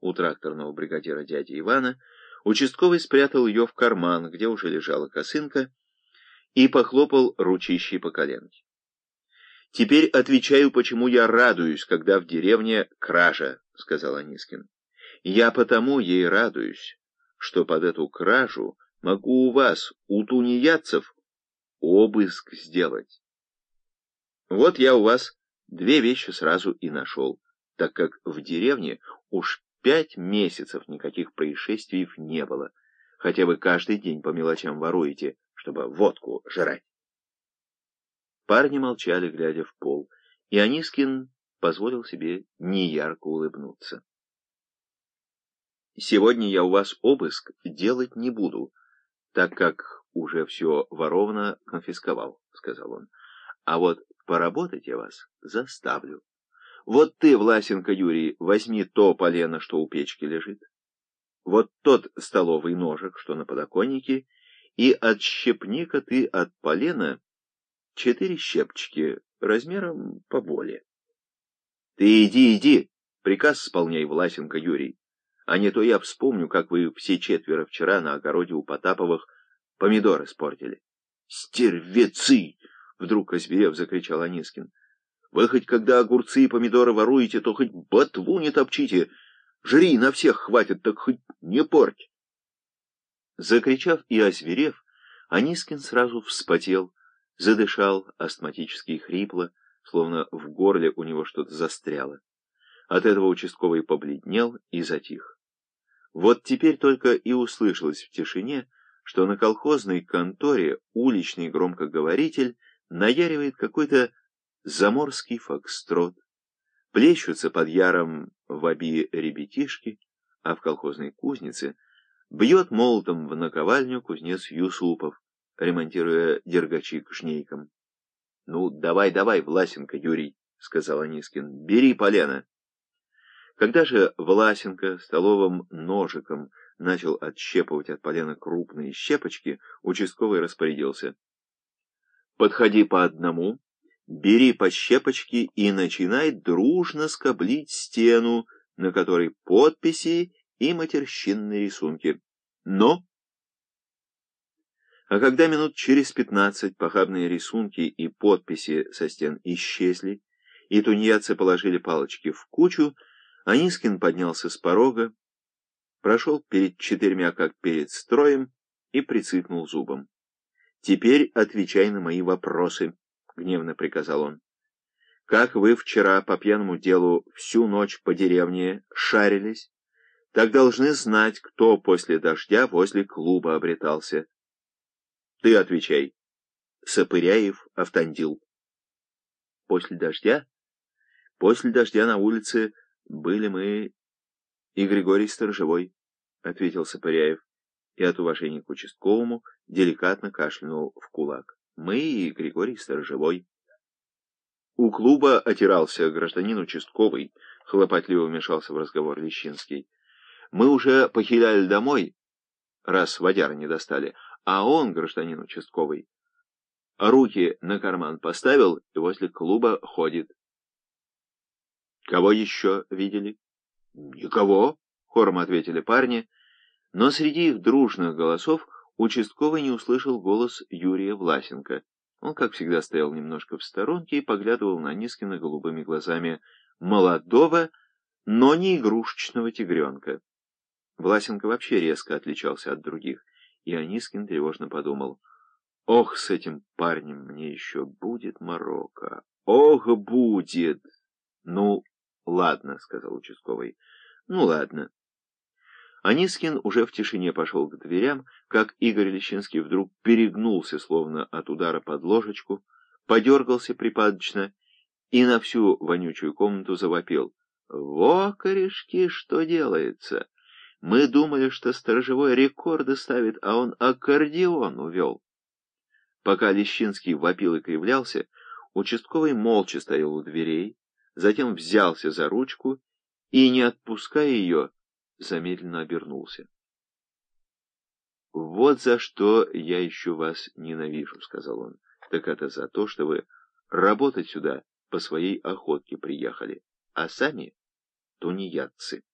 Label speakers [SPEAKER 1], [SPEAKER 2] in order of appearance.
[SPEAKER 1] у тракторного бригадира дяди Ивана, участковый спрятал ее в карман, где уже лежала косынка, и похлопал ручищей по коленке. «Теперь отвечаю, почему я радуюсь, когда в деревне кража», — сказал Анискин. «Я потому ей радуюсь, что под эту кражу могу у вас, у тунеядцев, обыск сделать. Вот я у вас две вещи сразу и нашел, так как в деревне уж пять месяцев никаких происшествий не было, хотя вы каждый день по мелочам воруете, чтобы водку жрать. Парни молчали, глядя в пол, и Анискин позволил себе неярко улыбнуться. «Сегодня я у вас обыск делать не буду, так как уже все воровно конфисковал», — сказал он. «А вот поработать я вас заставлю. Вот ты, Власенко Юрий, возьми то полено, что у печки лежит, вот тот столовый ножик, что на подоконнике, и отщепни-ка ты от полена четыре щепчики размером по более. Ты иди, иди, приказ исполняй, Власенко Юрий, а не то я вспомню, как вы все четверо вчера на огороде у Потаповых помидоры спортили. Стервецы! Вдруг озверев закричал Анискин. Вы хоть когда огурцы и помидоры воруете, то хоть ботву не топчите. Жри, на всех хватит, так хоть не порть. Закричав и озверев, Анискин сразу вспотел, задышал астматически и хрипло, словно в горле у него что-то застряло. От этого участковый побледнел и затих. Вот теперь только и услышалось в тишине, что на колхозной конторе уличный громкоговоритель наяривает какой-то заморский фокстрот, плещутся под яром в оби ребятишки, а в колхозной кузнице бьет молотом в наковальню кузнец Юсупов, ремонтируя дергачи к жнейкам. — Ну, давай, давай, Власенко, Юрий, — сказал Анискин, — бери полено. Когда же Власенко столовым ножиком начал отщепывать от полена крупные щепочки, участковый распорядился. — Подходи по одному, бери по щепочке и начинай дружно скоблить стену, на которой подписи и матерщинные рисунки. Но... А когда минут через пятнадцать похабные рисунки и подписи со стен исчезли, и тунеядцы положили палочки в кучу, Анискин поднялся с порога, прошел перед четырьмя, как перед строем, и прицикнул зубом. «Теперь отвечай на мои вопросы», — гневно приказал он. «Как вы вчера по пьяному делу всю ночь по деревне шарились, так должны знать, кто после дождя возле клуба обретался. Ты отвечай. Сапыряев Автандил. После дождя? После дождя на улице были мы и Григорий Сторожевой, — ответил Сапыряев, и от уважения к участковому деликатно кашлянул в кулак. Мы и Григорий Сторожевой. У клуба отирался гражданин участковый, хлопотливо вмешался в разговор Лещинский. Мы уже похиляли домой, раз водяра не достали, а он, гражданин участковый, руки на карман поставил и возле клуба ходит. Кого еще видели? Никого, хором ответили парни, но среди их дружных голосов участковый не услышал голос Юрия Власенко. Он, как всегда, стоял немножко в сторонке и поглядывал на Нискина голубыми глазами молодого, но не игрушечного тигренка. Власенко вообще резко отличался от других, и Анискин тревожно подумал, «Ох, с этим парнем мне еще будет морока! Ох, будет!» «Ну, ладно», — сказал участковый, «ну, ладно». Анискин уже в тишине пошел к дверям, как Игорь Лещинский вдруг перегнулся, словно от удара под ложечку, подергался припадочно и на всю вонючую комнату завопил. «Во, корешки, что делается!» Мы думали, что сторожевой рекорды ставит, а он аккордеон увел. Пока Лещинский вопил и кривлялся, участковый молча стоял у дверей, затем взялся за ручку и, не отпуская ее, замедленно обернулся. «Вот за что я еще вас ненавижу», — сказал он. «Так это за то, что вы работать сюда по своей охотке приехали, а сами тунеядцы».